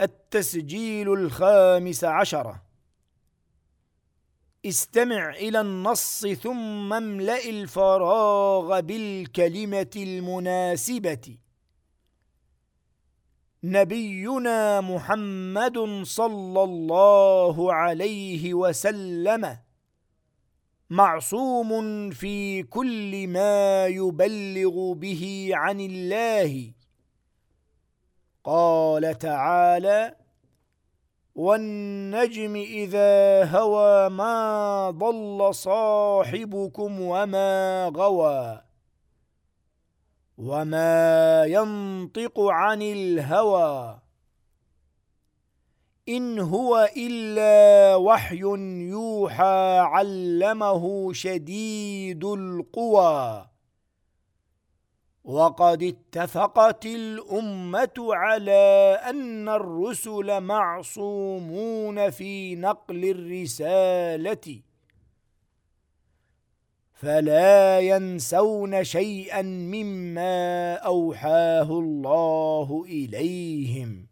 التسجيل الخامس عشر. استمع إلى النص ثم املأ الفراغ بالكلمة المناسبة. نبينا محمد صلى الله عليه وسلم. معصوم في كل ما يبلغ به عن الله. قال تعالى والنجم إذا هوى ما ضل صاحبكم وما غوى وما ينطق عن الهوى إن هو إلا وحي يوحى علمه شديد القوى. وقد اتفقت الأمة على أن الرسل معصومون في نقل الرسالة. فلا ينسون شيئا مما أوحاه الله إليهم.